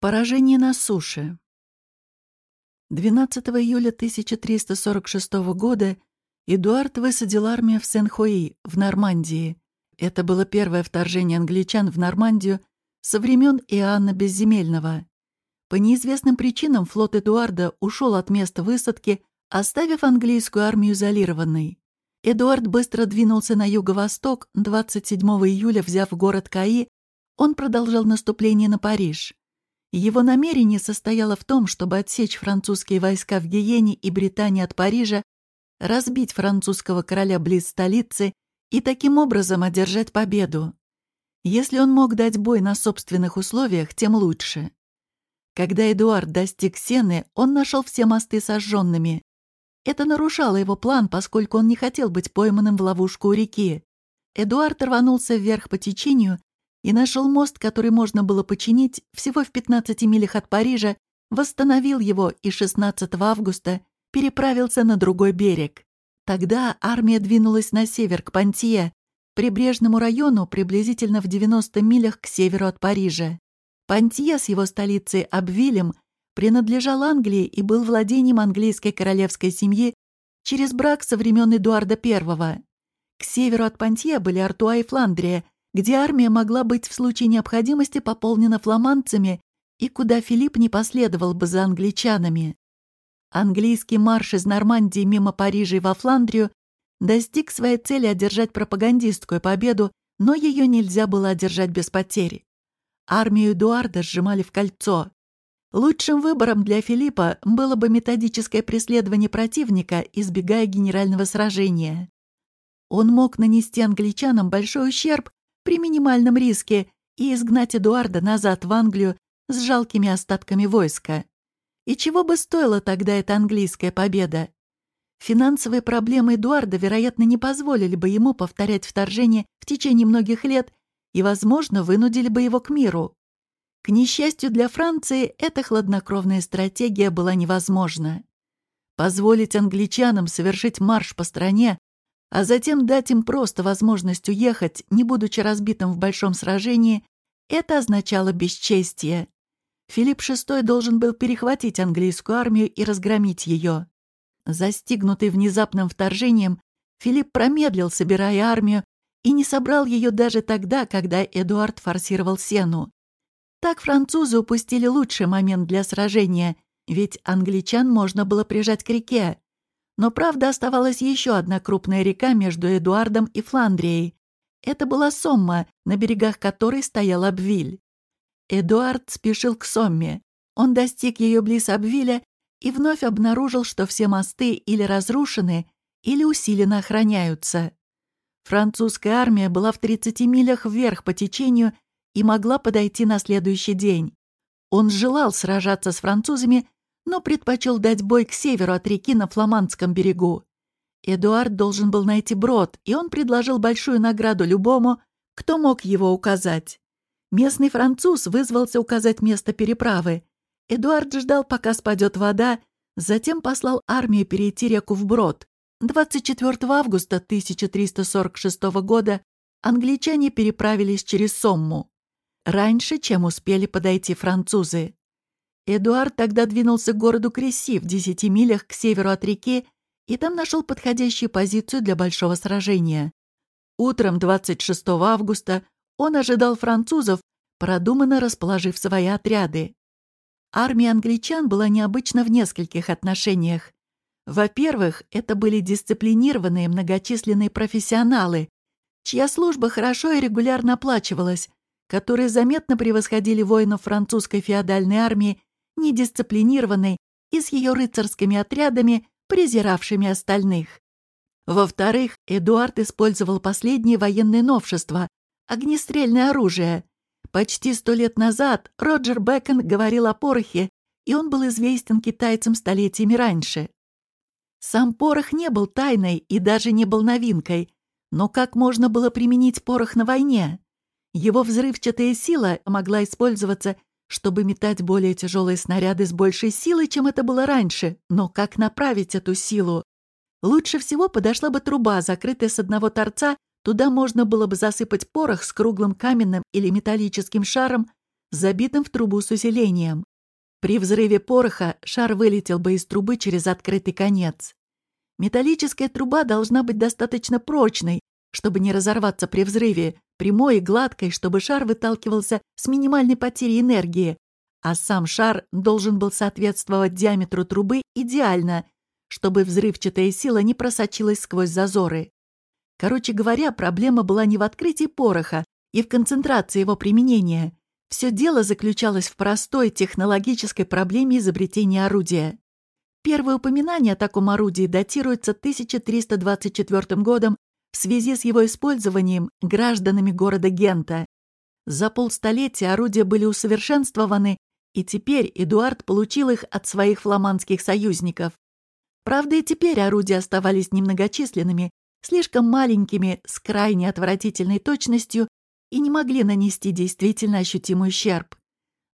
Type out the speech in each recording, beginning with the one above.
Поражение на суше. 12 июля 1346 года Эдуард высадил армию в Сен-Хуи, в Нормандии. Это было первое вторжение англичан в Нормандию со времен Иоанна Безземельного. По неизвестным причинам флот Эдуарда ушел от места высадки, оставив английскую армию изолированной. Эдуард быстро двинулся на юго-восток, 27 июля взяв город Каи, он продолжал наступление на Париж. Его намерение состояло в том, чтобы отсечь французские войска в Гиене и Британии от Парижа, разбить французского короля близ столицы и таким образом одержать победу. Если он мог дать бой на собственных условиях, тем лучше. Когда Эдуард достиг Сены, он нашел все мосты сожженными. Это нарушало его план, поскольку он не хотел быть пойманным в ловушку у реки. Эдуард рванулся вверх по течению и нашел мост, который можно было починить всего в 15 милях от Парижа, восстановил его и 16 августа переправился на другой берег. Тогда армия двинулась на север, к Пантье, прибрежному району приблизительно в 90 милях к северу от Парижа. Пантье с его столицей Абвилем принадлежал Англии и был владением английской королевской семьи через брак со времен Эдуарда I. К северу от Пантье были Артуа и Фландрия, где армия могла быть в случае необходимости пополнена фламандцами и куда Филипп не последовал бы за англичанами. Английский марш из Нормандии мимо Парижа и во Фландрию достиг своей цели одержать пропагандистскую победу, но ее нельзя было одержать без потери. Армию Эдуарда сжимали в кольцо. Лучшим выбором для Филиппа было бы методическое преследование противника, избегая генерального сражения. Он мог нанести англичанам большой ущерб при минимальном риске и изгнать Эдуарда назад в Англию с жалкими остатками войска. И чего бы стоила тогда эта английская победа? Финансовые проблемы Эдуарда, вероятно, не позволили бы ему повторять вторжение в течение многих лет и, возможно, вынудили бы его к миру. К несчастью для Франции, эта хладнокровная стратегия была невозможна. Позволить англичанам совершить марш по стране, а затем дать им просто возможность уехать, не будучи разбитым в большом сражении, это означало бесчестие. Филипп VI должен был перехватить английскую армию и разгромить ее. Застигнутый внезапным вторжением, Филипп промедлил, собирая армию, и не собрал ее даже тогда, когда Эдуард форсировал Сену. Так французы упустили лучший момент для сражения, ведь англичан можно было прижать к реке. Но правда оставалась еще одна крупная река между Эдуардом и Фландрией. Это была Сомма, на берегах которой стоял Абвиль. Эдуард спешил к Сомме. Он достиг ее близ Абвиля и вновь обнаружил, что все мосты или разрушены, или усиленно охраняются. Французская армия была в 30 милях вверх по течению и могла подойти на следующий день. Он желал сражаться с французами, но предпочел дать бой к северу от реки на Фламандском берегу. Эдуард должен был найти брод, и он предложил большую награду любому, кто мог его указать. Местный француз вызвался указать место переправы. Эдуард ждал, пока спадет вода, затем послал армию перейти реку вброд. 24 августа 1346 года англичане переправились через Сомму. Раньше, чем успели подойти французы. Эдуард тогда двинулся к городу Креси в десяти милях к северу от реки и там нашел подходящую позицию для большого сражения. Утром 26 августа он ожидал французов, продуманно расположив свои отряды. Армия англичан была необычна в нескольких отношениях. Во-первых, это были дисциплинированные многочисленные профессионалы, чья служба хорошо и регулярно оплачивалась, которые заметно превосходили воинов французской феодальной армии недисциплинированной и с ее рыцарскими отрядами, презиравшими остальных. Во-вторых, Эдуард использовал последние военные новшества — огнестрельное оружие. Почти сто лет назад Роджер Бэкон говорил о порохе, и он был известен китайцам столетиями раньше. Сам порох не был тайной и даже не был новинкой, но как можно было применить порох на войне? Его взрывчатая сила могла использоваться чтобы метать более тяжелые снаряды с большей силой, чем это было раньше. Но как направить эту силу? Лучше всего подошла бы труба, закрытая с одного торца, туда можно было бы засыпать порох с круглым каменным или металлическим шаром, забитым в трубу с усилением. При взрыве пороха шар вылетел бы из трубы через открытый конец. Металлическая труба должна быть достаточно прочной, чтобы не разорваться при взрыве, прямой и гладкой, чтобы шар выталкивался с минимальной потерей энергии, а сам шар должен был соответствовать диаметру трубы идеально, чтобы взрывчатая сила не просочилась сквозь зазоры. Короче говоря, проблема была не в открытии пороха и в концентрации его применения. Все дело заключалось в простой технологической проблеме изобретения орудия. Первое упоминание о таком орудии датируется 1324 годом в связи с его использованием гражданами города Гента. За полстолетия орудия были усовершенствованы, и теперь Эдуард получил их от своих фламандских союзников. Правда, и теперь орудия оставались немногочисленными, слишком маленькими, с крайне отвратительной точностью и не могли нанести действительно ощутимый ущерб.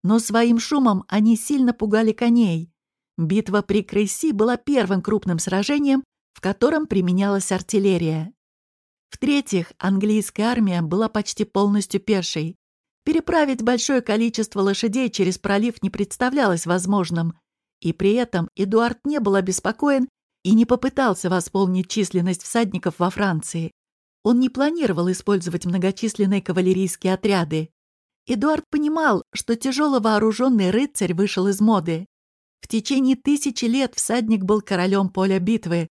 Но своим шумом они сильно пугали коней. Битва при Крейси была первым крупным сражением, в котором применялась артиллерия. В-третьих, английская армия была почти полностью пешей. Переправить большое количество лошадей через пролив не представлялось возможным, и при этом Эдуард не был обеспокоен и не попытался восполнить численность всадников во Франции. Он не планировал использовать многочисленные кавалерийские отряды. Эдуард понимал, что тяжело вооруженный рыцарь вышел из моды. В течение тысячи лет всадник был королем поля битвы,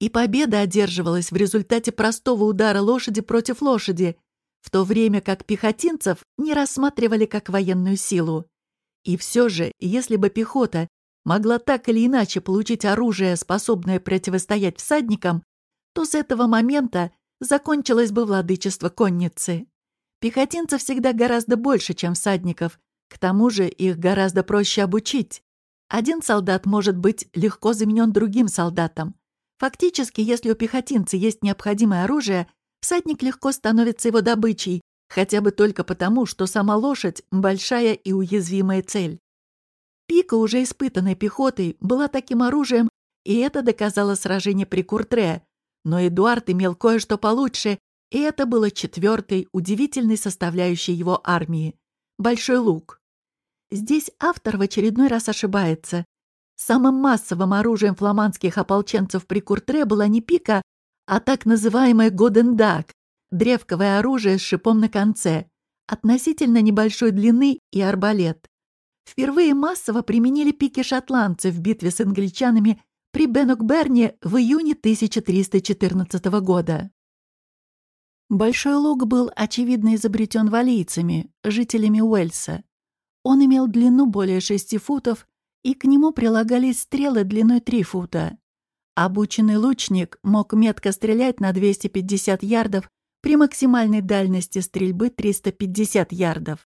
и победа одерживалась в результате простого удара лошади против лошади, в то время как пехотинцев не рассматривали как военную силу. И все же, если бы пехота могла так или иначе получить оружие, способное противостоять всадникам, то с этого момента закончилось бы владычество конницы. Пехотинцев всегда гораздо больше, чем всадников, к тому же их гораздо проще обучить. Один солдат может быть легко заменен другим солдатом. Фактически, если у пехотинца есть необходимое оружие, всадник легко становится его добычей, хотя бы только потому, что сама лошадь — большая и уязвимая цель. Пика, уже испытанной пехотой, была таким оружием, и это доказало сражение при Куртре. Но Эдуард имел кое-что получше, и это было четвертой, удивительной составляющей его армии — большой лук. Здесь автор в очередной раз ошибается. Самым массовым оружием фламандских ополченцев при Куртре была не пика, а так называемый годендак — древковое оружие с шипом на конце, относительно небольшой длины и арбалет. Впервые массово применили пики шотландцев в битве с англичанами при Бенокберне в июне 1314 года. Большой лук был очевидно изобретен валийцами, жителями Уэльса. Он имел длину более 6 футов, и к нему прилагались стрелы длиной 3 фута. Обученный лучник мог метко стрелять на 250 ярдов при максимальной дальности стрельбы 350 ярдов.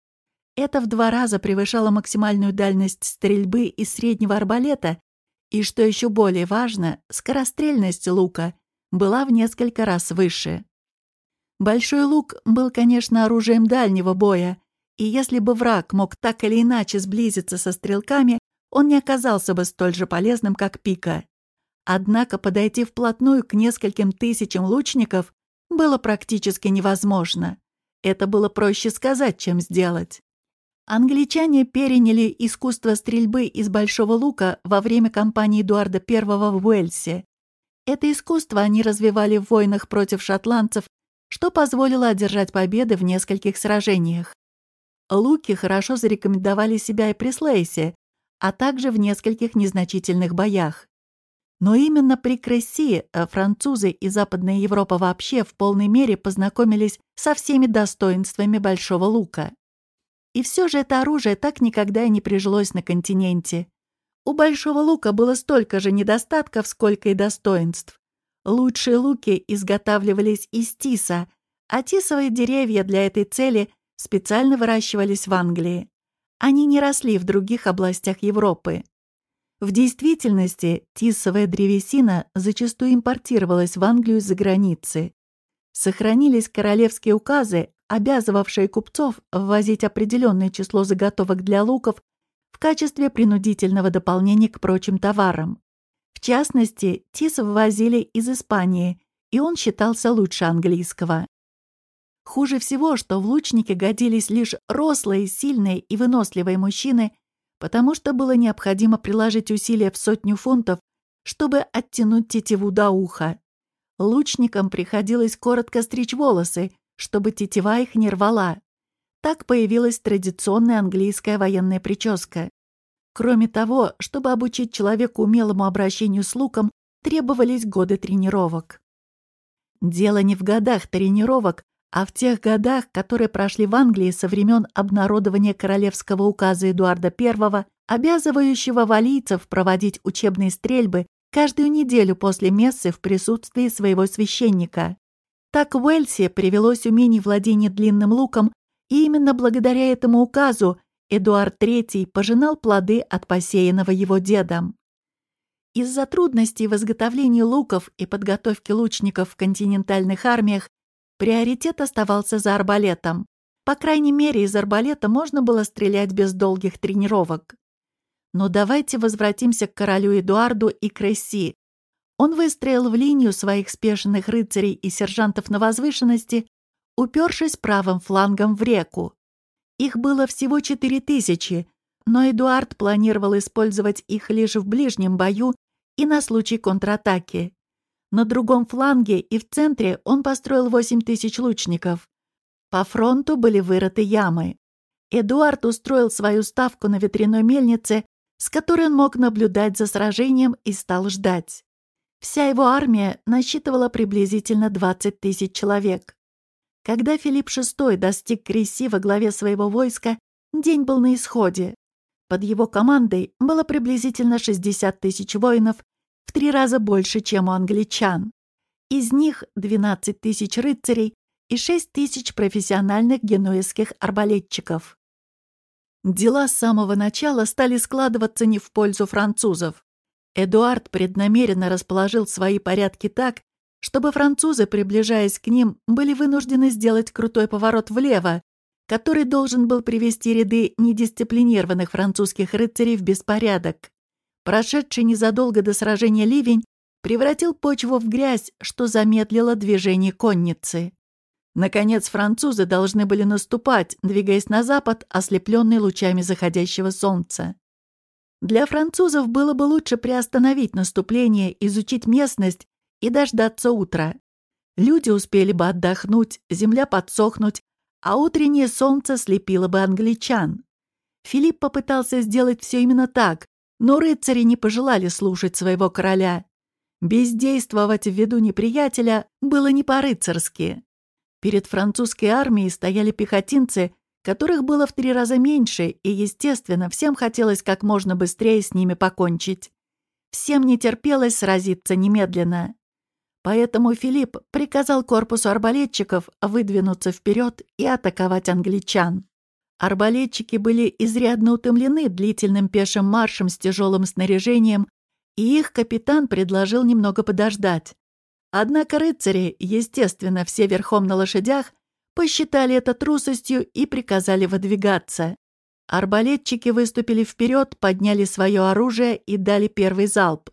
Это в два раза превышало максимальную дальность стрельбы из среднего арбалета, и, что еще более важно, скорострельность лука была в несколько раз выше. Большой лук был, конечно, оружием дальнего боя, и если бы враг мог так или иначе сблизиться со стрелками, он не оказался бы столь же полезным, как пика. Однако подойти вплотную к нескольким тысячам лучников было практически невозможно. Это было проще сказать, чем сделать. Англичане переняли искусство стрельбы из большого лука во время кампании Эдуарда I в Уэльсе. Это искусство они развивали в войнах против шотландцев, что позволило одержать победы в нескольких сражениях. Луки хорошо зарекомендовали себя и при Слейсе, а также в нескольких незначительных боях. Но именно при Кресси э, французы и Западная Европа вообще в полной мере познакомились со всеми достоинствами большого лука. И все же это оружие так никогда и не прижилось на континенте. У большого лука было столько же недостатков, сколько и достоинств. Лучшие луки изготавливались из тиса, а тисовые деревья для этой цели специально выращивались в Англии. Они не росли в других областях Европы. В действительности тисовая древесина зачастую импортировалась в Англию из-за границы. Сохранились королевские указы обязывавшие купцов ввозить определенное число заготовок для луков в качестве принудительного дополнения к прочим товарам. В частности, тис ввозили из Испании, и он считался лучше английского. Хуже всего, что в лучники годились лишь рослые, сильные и выносливые мужчины, потому что было необходимо приложить усилия в сотню фунтов, чтобы оттянуть тетиву до уха. Лучникам приходилось коротко стричь волосы, чтобы тетива их не рвала. Так появилась традиционная английская военная прическа. Кроме того, чтобы обучить человека умелому обращению с луком, требовались годы тренировок. Дело не в годах тренировок, а в тех годах, которые прошли в Англии со времен обнародования королевского указа Эдуарда I, обязывающего валийцев проводить учебные стрельбы каждую неделю после мессы в присутствии своего священника. Так в Уэльсе привелось умение владения длинным луком, и именно благодаря этому указу Эдуард III пожинал плоды от посеянного его дедом. Из-за трудностей в изготовлении луков и подготовки лучников в континентальных армиях приоритет оставался за арбалетом. По крайней мере, из арбалета можно было стрелять без долгих тренировок. Но давайте возвратимся к королю Эдуарду и Кресси. Он выстроил в линию своих спешенных рыцарей и сержантов на возвышенности, упершись правым флангом в реку. Их было всего четыре тысячи, но Эдуард планировал использовать их лишь в ближнем бою и на случай контратаки. На другом фланге и в центре он построил восемь тысяч лучников. По фронту были вырыты ямы. Эдуард устроил свою ставку на ветряной мельнице с которой он мог наблюдать за сражением и стал ждать. Вся его армия насчитывала приблизительно 20 тысяч человек. Когда Филипп VI достиг Креси во главе своего войска, день был на исходе. Под его командой было приблизительно 60 тысяч воинов, в три раза больше, чем у англичан. Из них 12 тысяч рыцарей и 6 тысяч профессиональных генуэзских арбалетчиков. Дела с самого начала стали складываться не в пользу французов. Эдуард преднамеренно расположил свои порядки так, чтобы французы, приближаясь к ним, были вынуждены сделать крутой поворот влево, который должен был привести ряды недисциплинированных французских рыцарей в беспорядок. Прошедший незадолго до сражения ливень превратил почву в грязь, что замедлило движение конницы. Наконец, французы должны были наступать, двигаясь на запад, ослепленные лучами заходящего солнца. Для французов было бы лучше приостановить наступление, изучить местность и дождаться утра. Люди успели бы отдохнуть, земля подсохнуть, а утреннее солнце слепило бы англичан. Филипп попытался сделать все именно так, но рыцари не пожелали слушать своего короля. Бездействовать в виду неприятеля было не по-рыцарски. Перед французской армией стояли пехотинцы, которых было в три раза меньше, и, естественно, всем хотелось как можно быстрее с ними покончить. Всем не терпелось сразиться немедленно. Поэтому Филипп приказал корпусу арбалетчиков выдвинуться вперед и атаковать англичан. Арбалетчики были изрядно утомлены длительным пешим маршем с тяжелым снаряжением, и их капитан предложил немного подождать. Однако рыцари, естественно, все верхом на лошадях, посчитали это трусостью и приказали выдвигаться. Арбалетчики выступили вперед, подняли свое оружие и дали первый залп.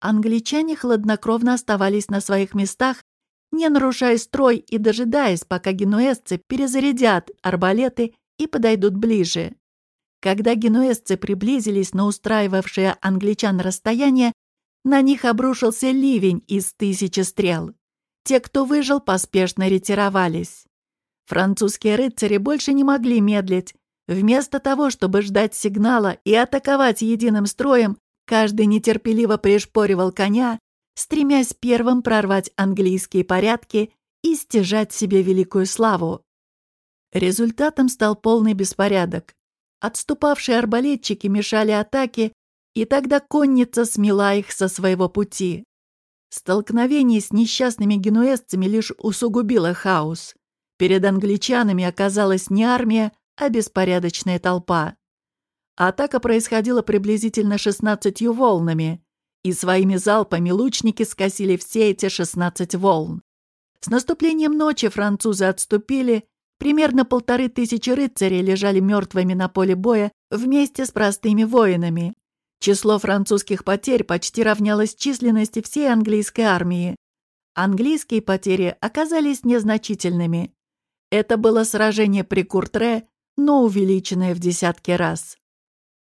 Англичане хладнокровно оставались на своих местах, не нарушая строй и дожидаясь, пока генуэзцы перезарядят арбалеты и подойдут ближе. Когда генуэзцы приблизились на устраивавшее англичан расстояние, на них обрушился ливень из тысячи стрел. Те, кто выжил, поспешно ретировались. Французские рыцари больше не могли медлить. Вместо того, чтобы ждать сигнала и атаковать единым строем, каждый нетерпеливо пришпоривал коня, стремясь первым прорвать английские порядки и стяжать себе великую славу. Результатом стал полный беспорядок. Отступавшие арбалетчики мешали атаке, и тогда конница смела их со своего пути. Столкновение с несчастными генуэзцами лишь усугубило хаос. Перед англичанами оказалась не армия, а беспорядочная толпа. Атака происходила приблизительно 16 волнами, и своими залпами лучники скосили все эти 16 волн. С наступлением ночи французы отступили, примерно полторы тысячи рыцарей лежали мертвыми на поле боя вместе с простыми воинами, Число французских потерь почти равнялось численности всей английской армии. Английские потери оказались незначительными. Это было сражение при Куртре, но увеличенное в десятки раз.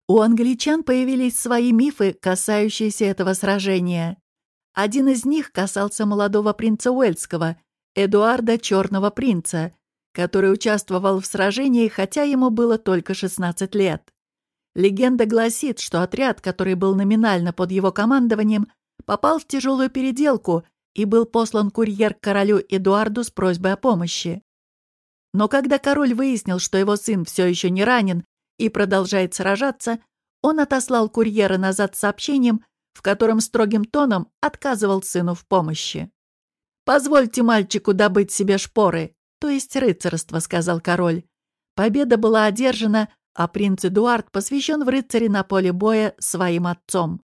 У англичан появились свои мифы, касающиеся этого сражения. Один из них касался молодого принца Уэльского, Эдуарда Черного принца, который участвовал в сражении, хотя ему было только 16 лет. Легенда гласит, что отряд, который был номинально под его командованием, попал в тяжелую переделку и был послан курьер к королю Эдуарду с просьбой о помощи. Но когда король выяснил, что его сын все еще не ранен и продолжает сражаться, он отослал курьера назад с сообщением, в котором строгим тоном отказывал сыну в помощи. «Позвольте мальчику добыть себе шпоры, то есть рыцарство», — сказал король. Победа была одержана, а принц Эдуард посвящен в рыцари на поле боя своим отцом.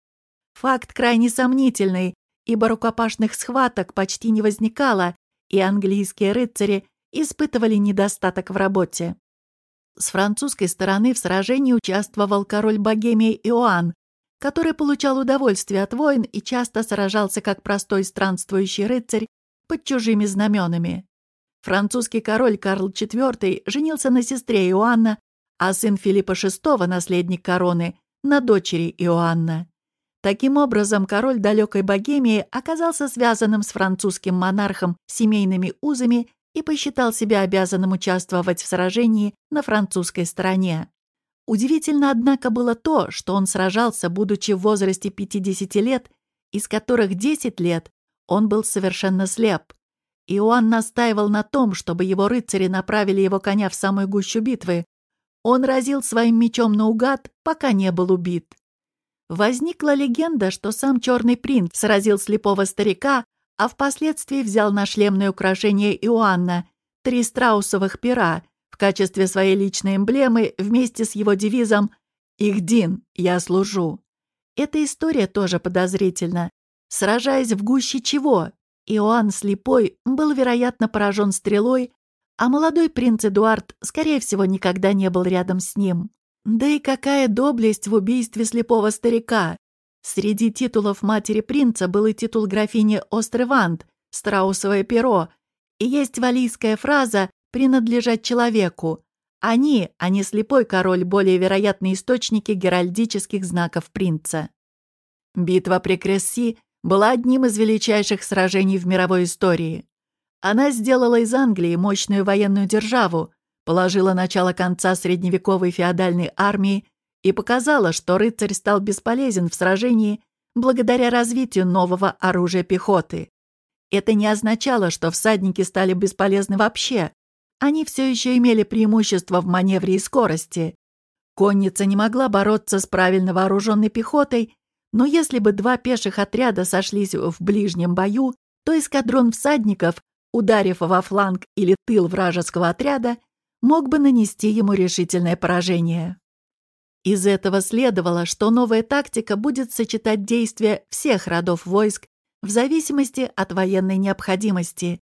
Факт крайне сомнительный, ибо рукопашных схваток почти не возникало, и английские рыцари испытывали недостаток в работе. С французской стороны в сражении участвовал король Богемии Иоанн, который получал удовольствие от войн и часто сражался как простой странствующий рыцарь под чужими знаменами. Французский король Карл IV женился на сестре Иоанна, а сын Филиппа VI, наследник короны, на дочери Иоанна. Таким образом, король далекой Богемии оказался связанным с французским монархом семейными узами и посчитал себя обязанным участвовать в сражении на французской стороне. Удивительно, однако, было то, что он сражался, будучи в возрасте 50 лет, из которых 10 лет он был совершенно слеп. Иоанн настаивал на том, чтобы его рыцари направили его коня в самую гущу битвы. Он разил своим мечом наугад, пока не был убит. Возникла легенда, что сам Черный принц сразил слепого старика, а впоследствии взял на шлемное украшение Иоанна три страусовых пера в качестве своей личной эмблемы вместе с его девизом «Ихдин, я служу». Эта история тоже подозрительна. Сражаясь в гуще чего? Иоанн Слепой был, вероятно, поражен стрелой, а молодой принц Эдуард, скорее всего, никогда не был рядом с ним. Да и какая доблесть в убийстве слепого старика! Среди титулов матери принца был и титул графини Остревант, страусовое перо, и есть валийская фраза «принадлежать человеку». Они, а не слепой король, более вероятные источники геральдических знаков принца. Битва при Кресси была одним из величайших сражений в мировой истории. Она сделала из Англии мощную военную державу, положила начало конца средневековой феодальной армии и показала, что рыцарь стал бесполезен в сражении благодаря развитию нового оружия пехоты. Это не означало, что всадники стали бесполезны вообще. Они все еще имели преимущество в маневре и скорости. Конница не могла бороться с правильно вооруженной пехотой, но если бы два пеших отряда сошлись в ближнем бою, то эскадрон всадников, ударив во фланг или тыл вражеского отряда, мог бы нанести ему решительное поражение. Из этого следовало, что новая тактика будет сочетать действия всех родов войск в зависимости от военной необходимости,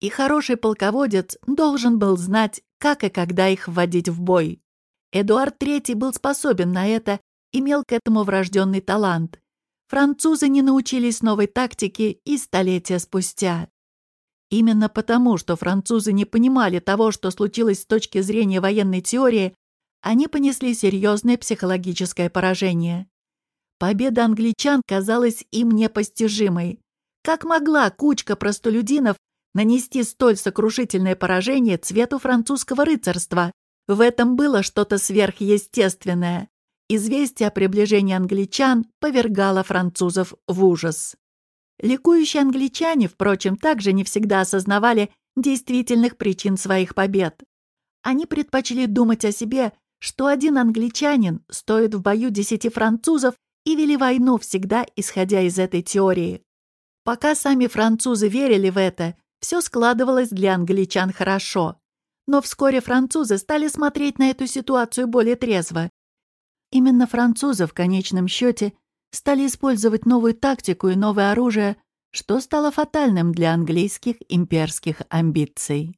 и хороший полководец должен был знать, как и когда их вводить в бой. Эдуард III был способен на это, имел к этому врожденный талант. Французы не научились новой тактике и столетия спустя. Именно потому, что французы не понимали того, что случилось с точки зрения военной теории, они понесли серьезное психологическое поражение. Победа англичан казалась им непостижимой. Как могла кучка простолюдинов нанести столь сокрушительное поражение цвету французского рыцарства? В этом было что-то сверхъестественное. Известие о приближении англичан повергало французов в ужас. Ликующие англичане, впрочем, также не всегда осознавали действительных причин своих побед. Они предпочли думать о себе что один англичанин стоит в бою десяти французов и вели войну всегда исходя из этой теории. Пока сами французы верили в это, все складывалось для англичан хорошо. Но вскоре французы стали смотреть на эту ситуацию более трезво. Именно французы в конечном счете стали использовать новую тактику и новое оружие, что стало фатальным для английских имперских амбиций.